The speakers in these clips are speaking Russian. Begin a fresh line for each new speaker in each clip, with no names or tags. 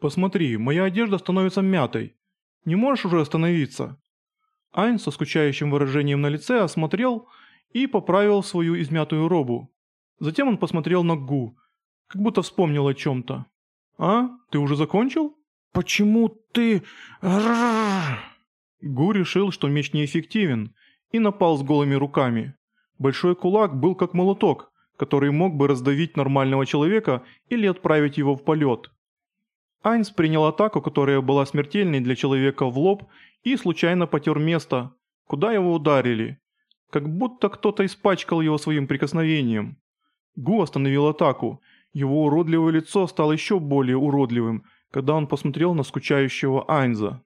Посмотри, моя одежда становится мятой. Не можешь уже остановиться?» Айн со скучающим выражением на лице осмотрел и поправил свою измятую робу. Затем он посмотрел на Гу, как будто вспомнил о чем-то. «А, ты уже закончил?» «Почему ты...» Гу решил, что меч неэффективен, и напал с голыми руками. Большой кулак был как молоток, который мог бы раздавить нормального человека или отправить его в полет. Айнс принял атаку, которая была смертельной для человека в лоб, и случайно потер место, куда его ударили. Как будто кто-то испачкал его своим прикосновением. Гу остановил атаку. Его уродливое лицо стало еще более уродливым, когда он посмотрел на скучающего Айнза.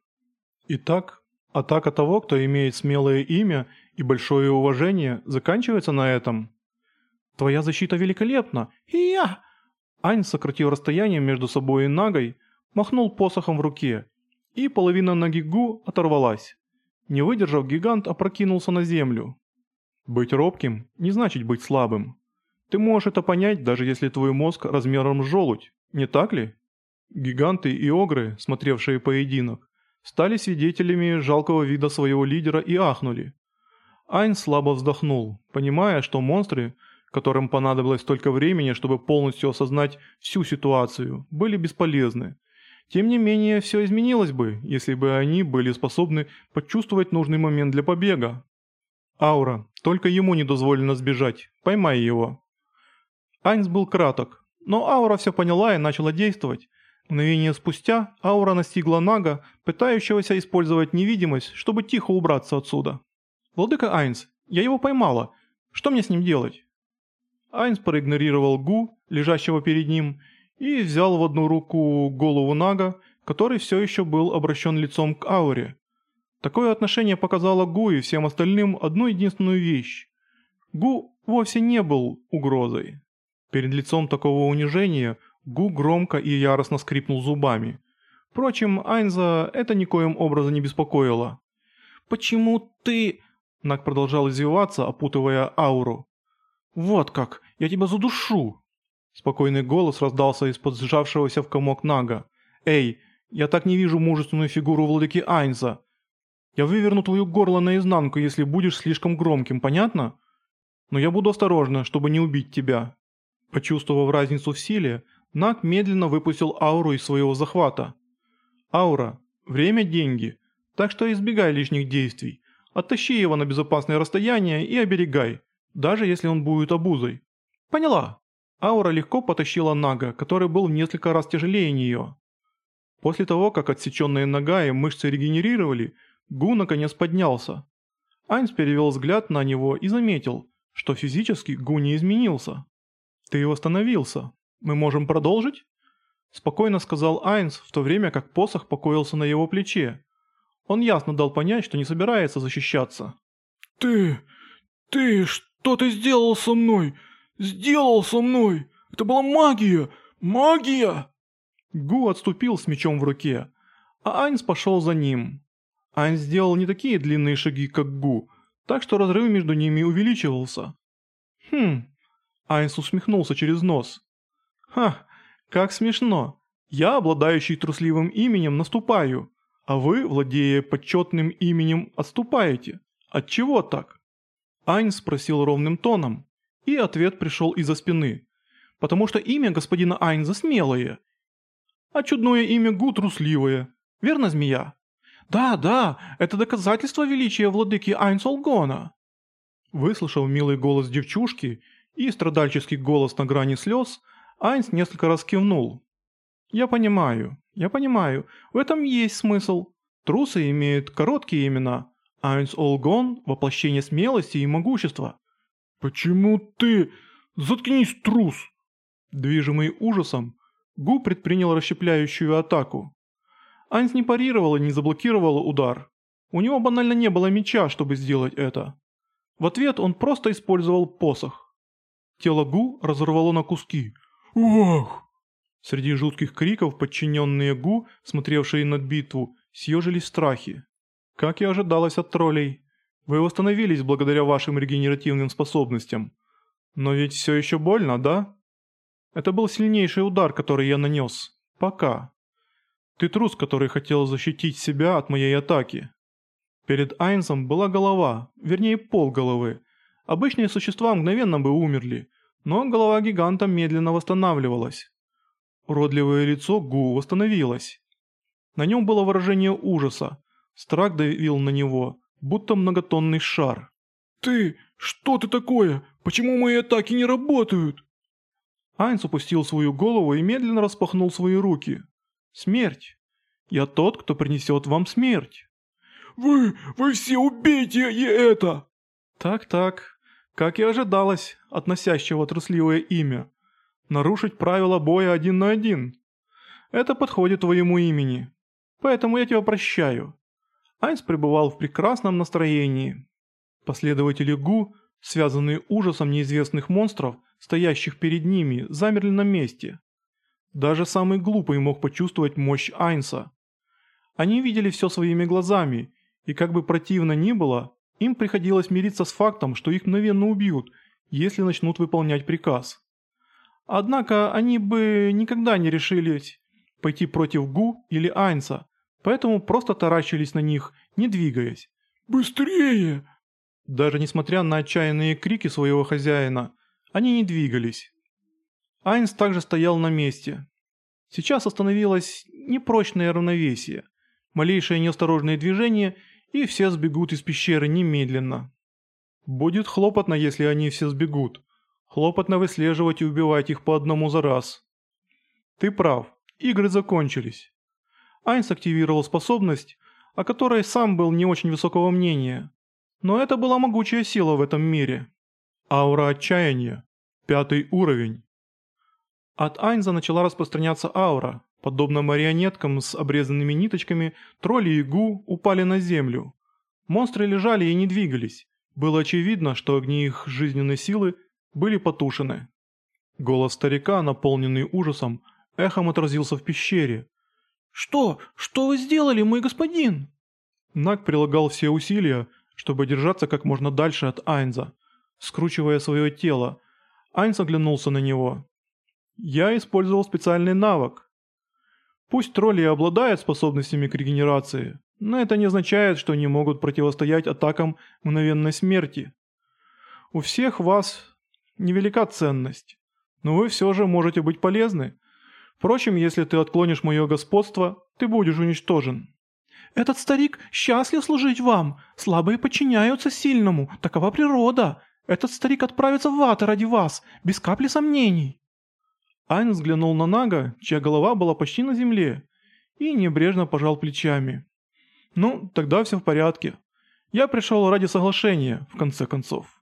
Итак, атака того, кто имеет смелое имя и большое уважение, заканчивается на этом. Твоя защита великолепна. И я... Айнз сократил расстояние между собой и Нагой, махнул посохом в руке, и половина ноги Гу оторвалась. Не выдержав, гигант опрокинулся на землю. Быть робким не значит быть слабым. Ты можешь это понять, даже если твой мозг размером с желудь, не так ли? Гиганты и огры, смотревшие поединок, стали свидетелями жалкого вида своего лидера и ахнули. Айн слабо вздохнул, понимая, что монстры, которым понадобилось столько времени, чтобы полностью осознать всю ситуацию, были бесполезны. Тем не менее, все изменилось бы, если бы они были способны почувствовать нужный момент для побега. Аура, только ему не дозволено сбежать, поймай его. Айнс был краток, но Аура все поняла и начала действовать. Мгновение спустя Аура настигла Нага, пытающегося использовать невидимость, чтобы тихо убраться отсюда. «Владыка Айнс, я его поймала. Что мне с ним делать?» Айнс проигнорировал Гу, лежащего перед ним, и взял в одну руку голову Нага, который все еще был обращен лицом к Ауре. Такое отношение показало Гу и всем остальным одну единственную вещь. Гу вовсе не был угрозой. Перед лицом такого унижения Гу громко и яростно скрипнул зубами. Впрочем, Айнза это никоим образом не беспокоило. «Почему ты...» Наг продолжал извиваться, опутывая ауру. «Вот как! Я тебя задушу!» Спокойный голос раздался из-под сжавшегося в комок Нага. «Эй, я так не вижу мужественную фигуру владыки Айнза. Я выверну твою горло наизнанку, если будешь слишком громким, понятно? Но я буду осторожна, чтобы не убить тебя». Почувствовав разницу в силе, Наг медленно выпустил ауру из своего захвата. «Аура, время – деньги, так что избегай лишних действий. Оттащи его на безопасное расстояние и оберегай, даже если он будет обузой». «Поняла». Аура легко потащила Нага, который был в несколько раз тяжелее нее. После того, как отсеченные нога и мышцы регенерировали, Гу наконец поднялся. Айнс перевел взгляд на него и заметил, что физически Гу не изменился. «Ты восстановился. Мы можем продолжить?» Спокойно сказал Айнс, в то время как посох покоился на его плече. Он ясно дал понять, что не собирается защищаться.
«Ты... ты... что ты сделал со мной? Сделал со мной! Это была магия! Магия!»
Гу отступил с мечом в руке, а Айнс пошел за ним. Айнс сделал не такие длинные шаги, как Гу, так что разрыв между ними увеличивался. «Хм, Айнс усмехнулся через нос. «Ха, как смешно. Я, обладающий трусливым именем, наступаю, а вы, владея почетным именем, отступаете. Отчего так?» Айнс спросил ровным тоном, и ответ пришел из-за спины. «Потому что имя господина Айнза смелое, а чудное имя Гу трусливое. Верно, змея?» «Да, да, это доказательство величия владыки Айнсолгона». Выслушав милый голос девчушки, и страдальческий голос на грани слез, Айнс несколько раз кивнул. «Я понимаю, я понимаю, в этом есть смысл. Трусы имеют короткие имена. Айнс Олгон – воплощение смелости и могущества».
«Почему ты... Заткнись, трус!»
Движимый ужасом, Гу предпринял расщепляющую атаку. Айнс не парировал и не заблокировал удар. У него банально не было меча, чтобы сделать это. В ответ он просто использовал посох. Тело Гу разорвало на куски.
«Ох!»
Среди жутких криков подчиненные Гу, смотревшие на битву, съежились в страхе. Как и ожидалось от троллей. Вы восстановились благодаря вашим регенеративным способностям. Но ведь все еще больно, да? Это был сильнейший удар, который я нанес. Пока. Ты трус, который хотел защитить себя от моей атаки. Перед Айнсом была голова, вернее пол головы. Обычные существа мгновенно бы умерли, но голова гиганта медленно восстанавливалась. Уродливое лицо Гу восстановилось. На нем было выражение ужаса. Страх давил на него, будто многотонный шар.
«Ты... что ты такое? Почему мои атаки не работают?»
Айнс упустил свою голову и медленно распахнул свои руки. «Смерть. Я тот, кто принесет вам смерть».
«Вы... вы все убейте и это!»
«Так-так, как и ожидалось от носящего трусливое имя. Нарушить правила боя один на один. Это подходит твоему имени. Поэтому я тебя прощаю». Айнс пребывал в прекрасном настроении. Последователи Гу, связанные ужасом неизвестных монстров, стоящих перед ними, замерли на месте. Даже самый глупый мог почувствовать мощь Айнса. Они видели все своими глазами, и как бы противно ни было, им приходилось мириться с фактом, что их мгновенно убьют, если начнут выполнять приказ. Однако они бы никогда не решились пойти против Гу или Айнса, поэтому просто таращились на них, не двигаясь.
«Быстрее!»
Даже несмотря на отчаянные крики своего хозяина, они не двигались. Айнс также стоял на месте. Сейчас остановилось непрочное равновесие. Малейшее неосторожное движение, и все сбегут из пещеры немедленно. Будет хлопотно, если они все сбегут. Хлопотно выслеживать и убивать их по одному за раз. Ты прав, игры закончились. Айнс активировал способность, о которой сам был не очень высокого мнения. Но это была могучая сила в этом мире. Аура отчаяния. Пятый уровень. От Айнза начала распространяться аура. Подобно марионеткам с обрезанными ниточками, тролли и Гу упали на землю. Монстры лежали и не двигались. Было очевидно, что огни их жизненной силы были потушены. Голос старика, наполненный ужасом, эхом отразился в пещере.
«Что? Что вы сделали, мой господин?»
Наг прилагал все усилия, чтобы держаться как можно дальше от Айнза, скручивая свое тело. Айнс оглянулся на него. «Я использовал специальный навык. Пусть тролли обладают способностями к регенерации, но это не означает, что они могут противостоять атакам мгновенной смерти. У всех вас невелика ценность, но вы все же можете быть полезны. Впрочем, если ты отклонишь мое господство, ты будешь уничтожен».
«Этот старик счастлив служить вам. Слабые подчиняются сильному. Такова природа. Этот старик отправится в ад ради вас, без капли сомнений».
Айн взглянул на Нага, чья голова была почти на земле, и небрежно пожал плечами. «Ну, тогда все в порядке. Я пришел ради соглашения, в конце концов».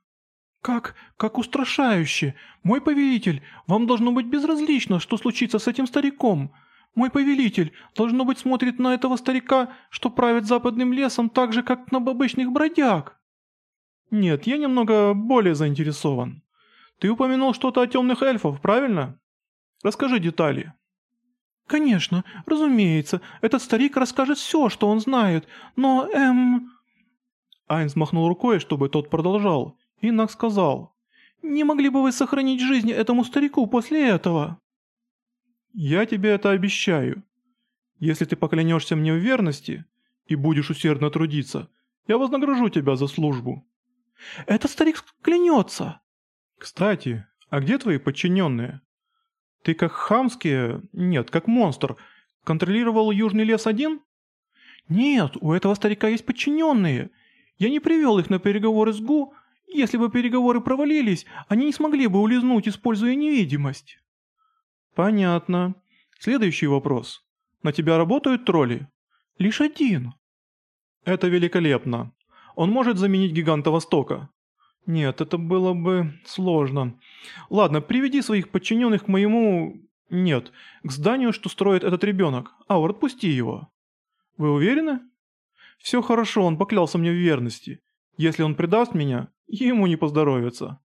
«Как... как устрашающе! Мой повелитель, вам должно быть безразлично, что случится с этим стариком. Мой повелитель, должно быть, смотрит на этого старика, что правит западным лесом так же, как на обычных бродяг».
«Нет, я немного более заинтересован. Ты упомянул что-то о темных эльфах, правильно? Расскажи детали».
«Конечно, разумеется, этот старик расскажет все, что он знает, но, эм...»
Айнс махнул рукой, чтобы тот продолжал, и Нак сказал,
«Не могли бы вы сохранить жизнь этому старику после этого?»
«Я тебе это обещаю. Если ты поклянешься мне в верности и будешь усердно трудиться, я вознагражу тебя за службу».
«Этот старик клянется!»
«Кстати, а где твои подчиненные? Ты как хамские, нет, как монстр, контролировал Южный лес один?»
«Нет, у этого старика есть подчиненные. Я не привел их на переговоры с Гу, если бы переговоры провалились, они не смогли бы улизнуть, используя невидимость».
«Понятно. Следующий вопрос. На тебя работают тролли?»
«Лишь один».
«Это великолепно. Он может заменить гиганта Востока?» «Нет, это было бы сложно. Ладно, приведи своих подчиненных к моему... Нет, к зданию, что строит этот ребенок. Аур, отпусти его». «Вы уверены?» «Все хорошо, он поклялся мне в верности. Если он предаст меня, ему не поздоровится».